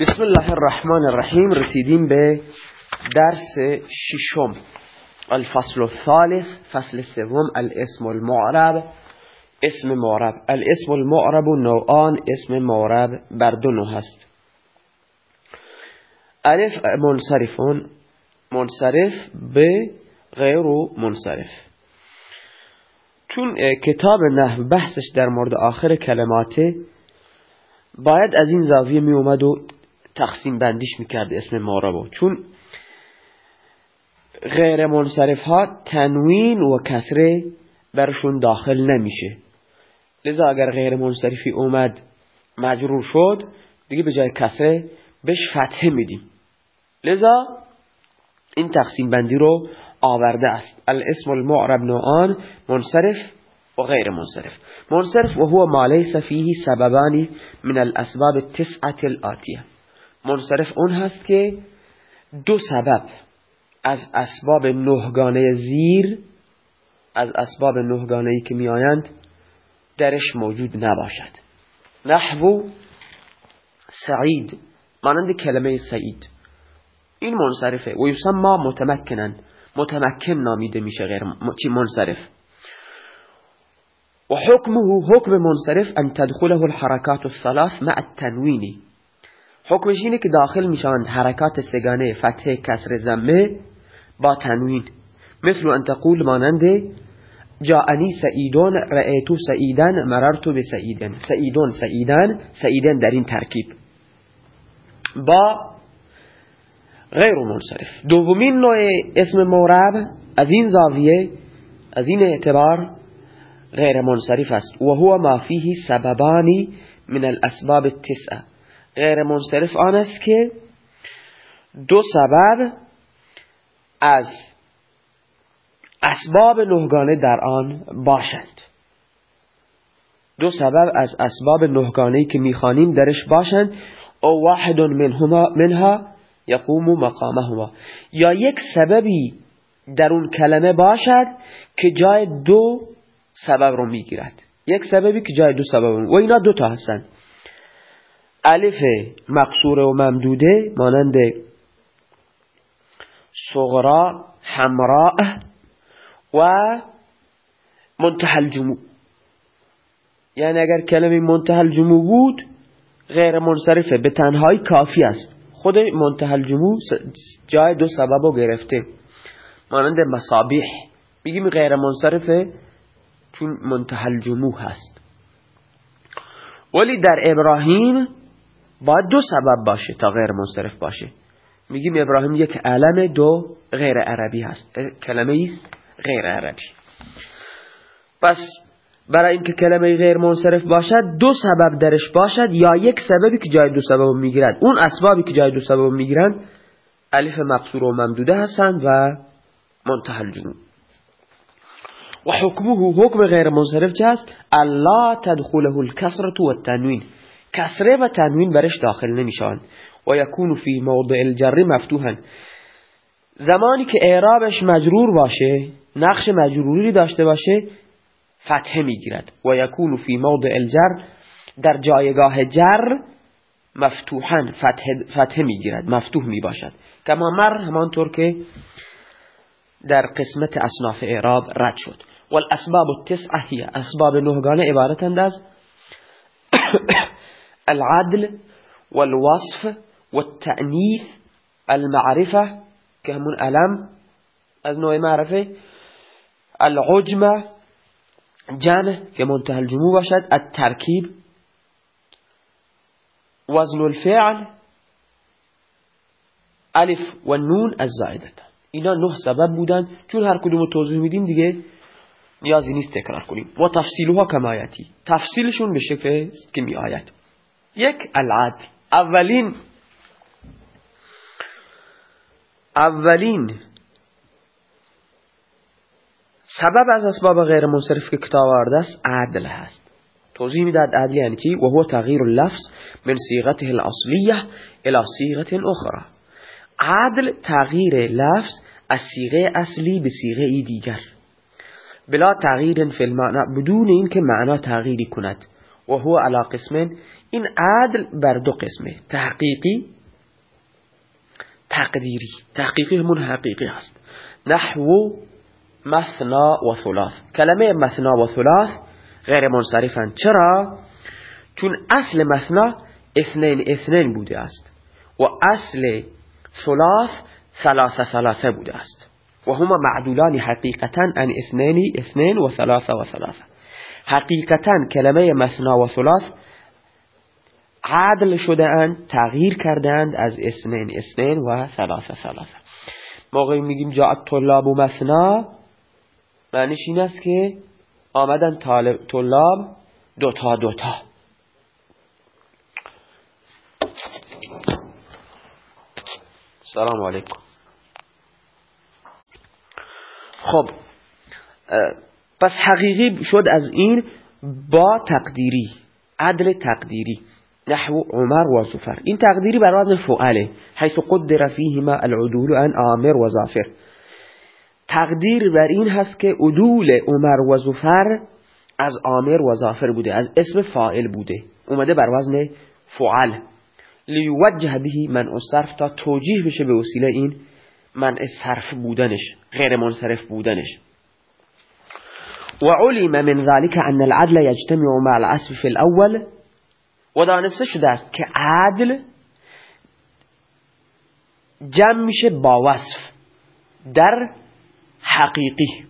بسم الله الرحمن الرحیم. رسیدیم به درس ششم. الفصل الثالث فصل سوم الاسم المعرب. اسم معرب. الاسم المعرب نوعان اسم معرب بر دو هست. الف منصرفون. منصرف به غیر منصرف. چون کتاب نحو بحثش در مورد آخر کلماته باید از این زاویه می اومد و تقسیم بندیش می‌کرد اسم معربو چون غیر منصرف ها تنوین و کسره برشون داخل نمیشه. لذا اگر غیر منصرفی اومد مجرور شد دیگه به جای کسره بهش فتحه میدیم. لذا این تقسیم بندی رو آورده است. الاسم المعرب نوعان منصرف و غیر منصرف. منصرف و هو ما ليس فيه سببان من الاسباب التسعه الاتیه منصرف اون هست که دو سبب از اسباب نهگانه زیر از اسباب نهگانه ای که میآیند درش موجود نباشد. نحو سعید مانند کلمه سعید. این منصرفه. و یسمى متمکنن. متمکن نامیده میشه غیر منصرف. و حکمه حکم منصرف ان تدخله الحرکات الثلاث مع التنوین. حکمش اینه که داخل می‌شوند حرکات سگانه فتح کسر زمه با تنوین. مثل ان تقول مانند جاءنی سعیدون رأیتو سعیدن مررتو به سعیدن. سعیدون سعیدن سعیدن در این ترکیب. با غیر منصرف. دومین نوع اسم مورب از این زاویه از این اعتبار غیر منصرف است. و هو ما فيه سببانی من الاسباب التسعه. غیر منصرف آن است که دو سبب از اسباب نهگانه در آن باشند. دو سبب از اسباب نهگانه که می‌خوانیم درش باشند. او واحد منهما منها یقوم مقامهما. یا یک سببی در اون کلمه باشد که جای دو سبب رو می‌گیرد. یک سببی که جای دو سبب رو و اینا دو تا هستند الف مقصور و ممدوده مانند صغرا حمراء و منتهى الجموع. یعنی اگر کلمه منتهى الجموع بود غیر منصرفه به تنهایی کافی است. خود منتهى الجموع جای دو سبب رو گرفته. مانند مصابیح. میگیم غیر منصرفه چون منتهى الجموع هست. ولی در ابراهیم باید دو سبب باشه تا غیر منصرف باشه. میگیم ابراهیم یک علم دو غیر عربی هست. کلمه است غیر عربی. پس برای اینکه کلمه غیر منصرف باشد دو سبب درش باشد یا یک سببی که جای دو سبب می‌گیرد اون اسبابی که جای دو سبب می‌گیرند الف مقصور و ممدوده هستند و منتهى الجنوب و حکمه حکم غیر منصرف چه است؟ الله تدخله الكسره والتنوین. کسره و تنوین برش داخل نمیشان و یکون فی موضع الجر مفتوحا. زمانی که اعرابش مجرور باشه نقش مجروری داشته باشه فتحه می‌گیرد. و یکون فی موضع الجر در جایگاه جر مفتوحا فتحه, فتحه می‌گیرد مفتوح می‌باشد. کما مر همانطور که در قسمت اصناف اعراب رد شد. والاسباب التسعه هي اسباب نهگانه عبارتند از العدل والوصف والتأنيث المعرفة كهمون ألم؟ از نوع معرفه. العجمة جمع كمنتهى الجموع باشد. التركيب وزن الفعل ألف و نون الزائدة اینا نه سبب بودن. چون هر کدوم توضیح میدیم دیگه نیازی نیست تکرار کنیم. و تفصیلها کمایتی. تفصیلشون به شکل که می آید یک العدل اولین اولین سبب از اسباب غیر منصرف که کتاب آورده است عدل هست. توضیح می‌داد عدل یعنی چی؟ و هو تغییر اللفظ من صيغته الاصلیه الى صيغه اخرى عدل تغییر لفظ از صیغه اصلی به صیغه دیگر. بلا تغییر فی المعنی بدون اینکه معنا تغییری کند. و هو علا قسمین. این عدل بر دو قسمه تحقیقی تقدیری. تحقیقی همون حقیقی هست. نحو مثنا و ثلاث. کلمه مثنا و ثلاث غیر منصرفن. چرا؟ چون اصل مثنا اثنین اثنین بوده است و اصل ثلاث ثلاثه ثلاثه بوده است. و هما معدولان حقیقتا ان اثنین اثنین و ثلاثه و ثلاثه. حقیقتا کلمه مثنا و ثلاث عدل شده اند تغییر کردند از اثنین اثنین و ثلاثه ثلاثه. موقعی میگیم جاءت طلاب و مثنا معنیش این است که آمدن طلاب دوتا دوتا. سلام علیکم. خب پس حقیقی شد از این با تقدیری عدل تقدیری. نحو عمر و زفر این تقدیری بر وزن فعله حيث قدر فيهما العدول ان عامر و زافر تقدیر بر این هست که عدول عمر و زفر از عامر و زافر بوده از اسم فائل بوده. اومده بر وزن فعل. لیوجه به من صرف تا توجیه بشه به وسیله این من صرف بودنش غیر منصرف بودنش. وعلم من ذلك أن العدل يجتمع مع العصف في الأول. و دانسته شده که عدل جمع وصف در حقیقی.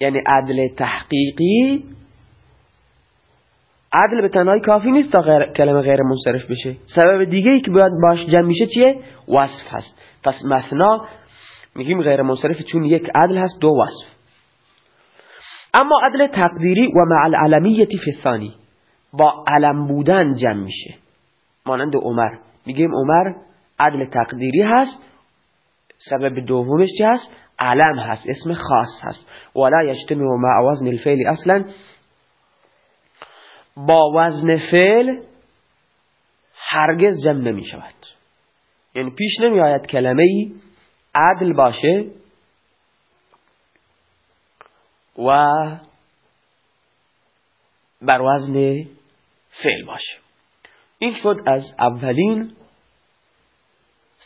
یعنی عدل تحقیقی. عدل به تنهایی کافی نیست تا غیر، کلمه غیر منصرف بشه. سبب دیگه ای که باید باش جمع میشه چیه؟ وصف هست. پس مثنا میگیم غیر منصرف چون یک عدل هست دو وصف. اما عدل تقدیری و مع العلمیتی فی الثانی. با علم بودن جمع میشه. مانند عمر. میگیم عمر عدل تقدیری هست. سبب دومش چی هست؟ علم هست. اسم خاص هست. ولا یجتمع مع وزن الفعل اصلا. با وزن فعل هرگز جمع نمی شود یعنی پیش نمی آید کلمه ای عدل باشه. و بر وزن فعل باشه. این شد از اولین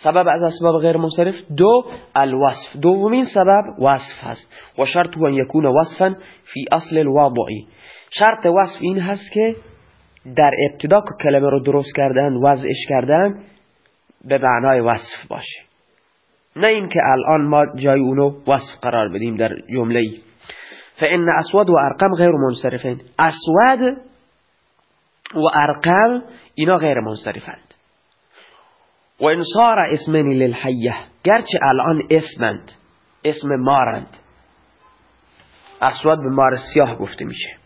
سبب از اسباب غیر منصرف. دو الوصف. دومین سبب وصف هست. و شرط ان یکون وصفا فی اصل الواضعی. شرط وصف این هست که در ابتدا که کلمه رو درست کردن وضعش کردن به معنای وصف باشه. نه اینکه الان ما جای اونو وصف قرار بدیم در جمله فان اسود و ارقم غیر منصرفین اسود و ارقم اینا غیر منصرفند. و ان صار اسمنی للحیه گرچه الان اسمند اسم مارند. اسود به مار سیاه گفته میشه.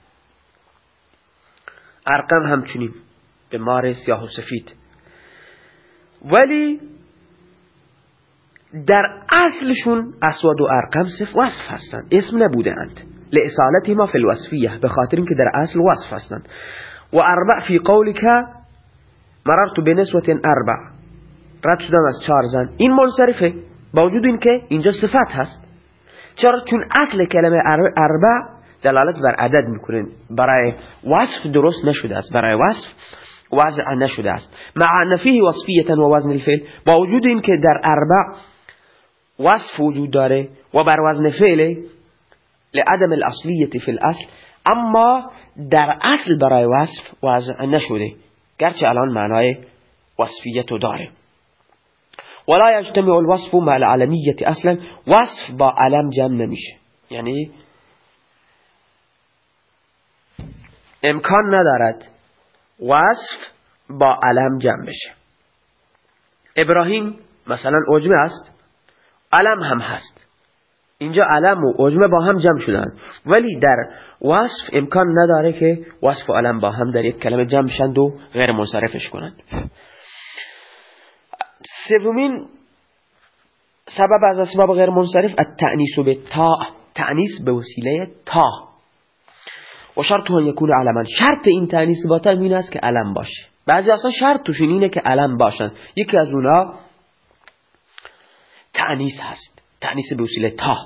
ارقم همچنین به مار سیاه و سفید. ولی در اصلشون اسود و ارقم صف وصف هستند اسم نبودند لإصالته ما فی الوصفیه به خاطر اینکه در اصل وصف هستند و أربع فی قولک مررت بنسوة أربع. رد شدم از چهار زن. این منصرفه. با وجود این که اینجا صفت هست. چرا؟ چون اصل کلمه أربع دلالت بر عدد میکنه. برای وصف درست نشده است. برای وصف وضع نشده است. مع نفیه وصفیتا و وزن الفعل. با وجود این که در أربع وصف وجود داره و بر وزن فعل لعدم الاصلیت فی الاصل اما در اصل برای وصف وضع نشده. گرچه الان معنای وصفیت داره. ولا يجتمع الوصف مع العلمية اصلا وصف با علم جمع نمیشه. یعنی امکان ندارد وصف با علم جمع بشه. ابراهیم مثلا عجمه است. علم هم هست. اینجا علم و عجمه با هم جمع شدن. ولی در وصف امکان نداره که وصف و علم با هم در یک کلمه جمع شند و غیر منصرفش کنند. سومین سبب از اسباب غیر منصرف التعنیس به تا. تعنیس به وسیله تا. و شرط ان یکون علما. شرط این تعنیس با تا این است که علم باشه. بعضی اصلا شرط توشون اینه که علم باشن. یکی از اونا تعنیس هست. تعنیس به وسیله تا.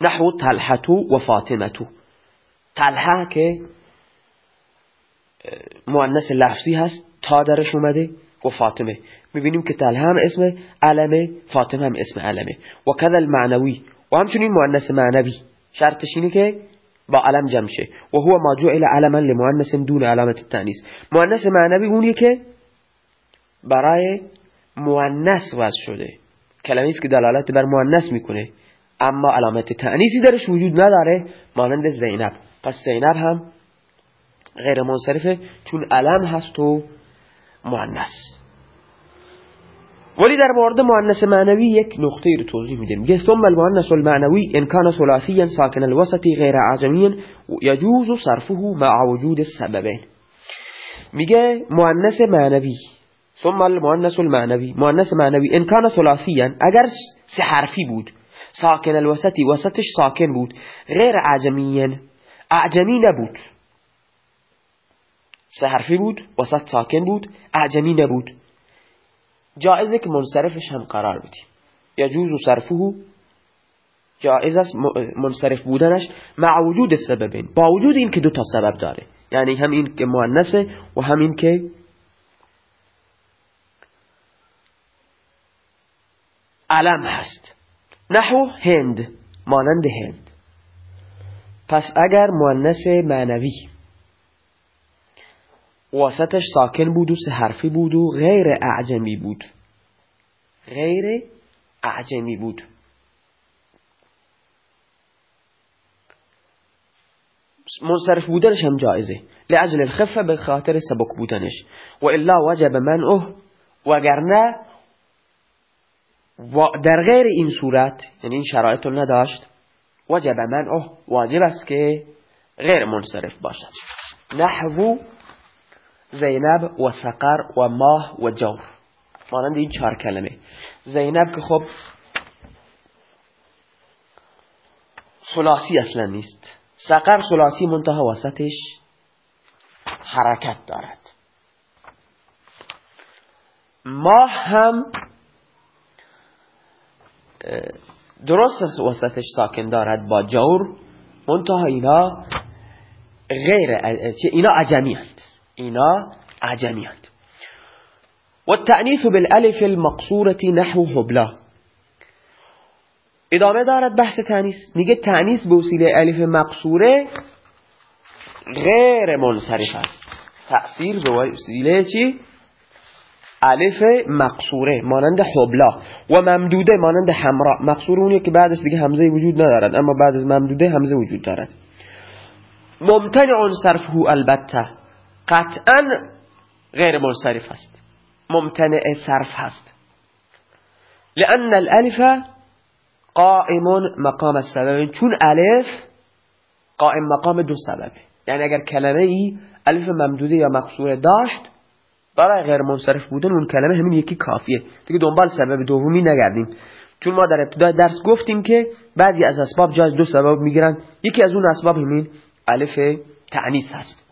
نحو طلحتو و فاطمتو. طلحه که مؤنث لفظی هست تا درش اومده و فاطمه. می‌بینیم که تل هم اسم علمه فاطمه هم اسم علمه. و کذا المعنوی؟ و همچنین مؤنث معنوی. شرطش اینه که با علم جمع شه. و هو ما جعل علما لمؤنث دون علامت التانیث مؤنث معنوی اونیه که برای مؤنث وضع شده. کلمه است که دلالت بر مؤنث می‌کنه. اما علامت تعنیسی درش وجود نداره مانند زینب. پس زینب هم غیر منصرفه چون علم هست و مؤنث. ولی در مورد مؤنث معنوی یک نقطه رو توضیح میدیم. میگه ثم المؤنث المعنوی ان كان ثلاثيا ساكن الوسط غیر عجمی يجوز صرفه مع وجود السببين میگه مؤنث معنوی ثم المؤنث المعنوی مؤنث معنوی ان كان ثلاثيا اگر سه حرفی بود. ساکن الوسطی وسطش ساکن بود. غیر اعجمی اعجمی نبود. سه حرفی بود وسط ساکن بود اعجمی نبود. جائزه که منصرفش هم قرار بدیم یجوز صرفه جائز است منصرف بودنش مع وجود سببین. با وجود این که دو تا سبب داره. یعنی هم این که مؤنثه و هم این که علم هست. نحو هند مانند هند. پس اگر مؤنث معنوی وسطش ساکن بود و سه حرفی بود و غیر اعجمی بود. غیر اعجمی بود. منصرف بودنش هم جایزه. لعجل الخفه به خاطر سبک بودنش. و الا وجب منعه وگرنه در غیر این صورت یعنی این شرایط رو نداشت وجب منعه واجب است که غیر منصرف باشد. نحو زینب و سقر و ماه و جور. مانند این چهار کلمه. زینب که خب سلاسی اصلا نیست. سقر سلاسی منتها وسطش حرکت دارد. ماه هم درست وسطش ساکن دارد با جور منتها اینا غیر اینا عجمی اینا عجمی هست و التعنیث بالالف المقصورة نحو حبلا ادامه دارد بحث تعنیس میگه تعنیس به وسیله الف مقصوره غیر منصرف است. تأثیر به وسیله چی؟ الف مقصوره مانند حبلا. و ممدوده مانند حمرا مقصور اونیه که بعدش دیگه همزه وجود ندارد اما بعد از ممدوده همزه وجود دارد ممتنع صرفه البته. قطعا غیر منصرف است. ممتنع صرف هست. لأن الالف قائم مقام السبب. چون الف قائم مقام دو سببه. یعنی اگر کلمه ای الف ممدوده یا مقصوره داشت برای غیر منصرف بودن اون کلمه همین یکی کافیه. دیگه دنبال سبب دومی نگردیم. چون ما در ابتدای درس گفتیم که بعضی از اسباب جای دو سبب می‌گیرن. یکی از اون اسباب همین الف تعنیس هست.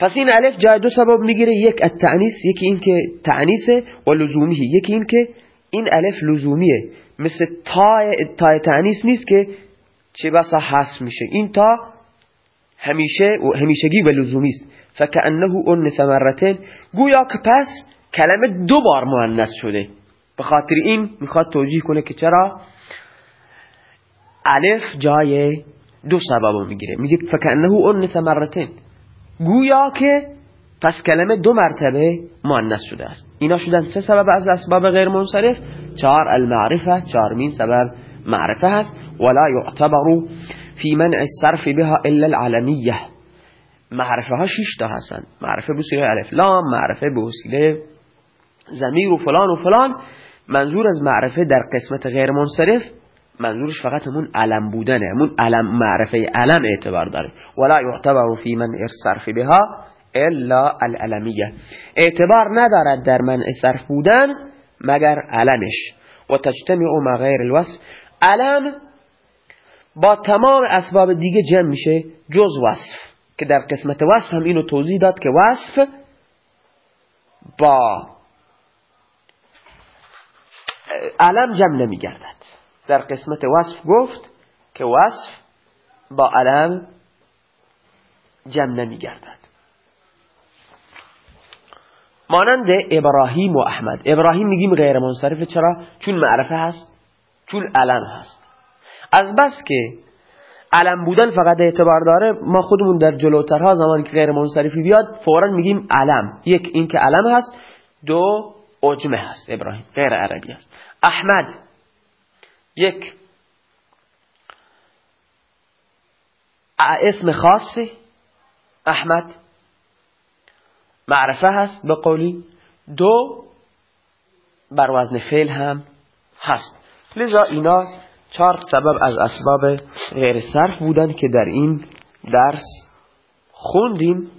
پس این الف جای دو سبب می‌گیره. یک التعنیس یکی این که تعنیسه و لزومی یکی این که این الف لزومیه. مثل تای, تای تعنیس نیست که چه بسا حس میشه. این تا همیشه و همیشگی و لزومی است. فکأنه اون مرتين گویا که پس کلمه دو بار مؤنث شده. به خاطر این می‌خواد توجیه کنه که چرا؟ الف جای دو سبب می‌گیره. میگه فکأنه اون مرتين گویا که پس کلمه دو مرتبه مؤنث شده است. اینا شدن سه سبب از اسباب غیر منصرف. چهار المعرفه چهارمین سبب معرفه هست ولا يعتبر في منع الصرف بها إلا العلميه معرفة ها شش تا هستن معرفة به وسیله الف لام معرفة به وسیله ضمیر و فلان و فلان. منظور از معرفه در قسمت غیر منصرف منظورش فقط همون علم بودنه همون علم معرفه علم اعتبار داره. ولا يعتبر في منع الصرف بها إلا العلمیه اعتبار ندارد در منع صرف بودن مگر علمش. و تجتمع ما غیر الوصف علم با تمام اسباب دیگه جمع میشه جز وصف. که در قسمت وصف هم اینو توضیح داد که وصف با علم جمع نمیگردد. در قسمت وصف گفت که وصف با علم جمع نمیگردد. مانند ابراهیم و احمد. ابراهیم میگیم غیر منصرفه چرا؟ چون معرفه هست. چون علم هست. از بس که علم بودن فقط اعتبار داره ما خودمون در جلوترها زمانی که غیر منصرفی بیاد فورا میگیم علم. یک این که علم هست دو اجمه هست. ابراهیم غیر عربی هست. احمد یک اسم خاصی. احمد معرفه هست به قولی. دو بر وزن فعل هم هست. لذا اینا چهار سبب از اسباب غیر صرف بودن که در این درس خوندیم.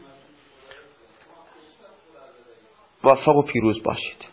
موفق و پیروز باشید.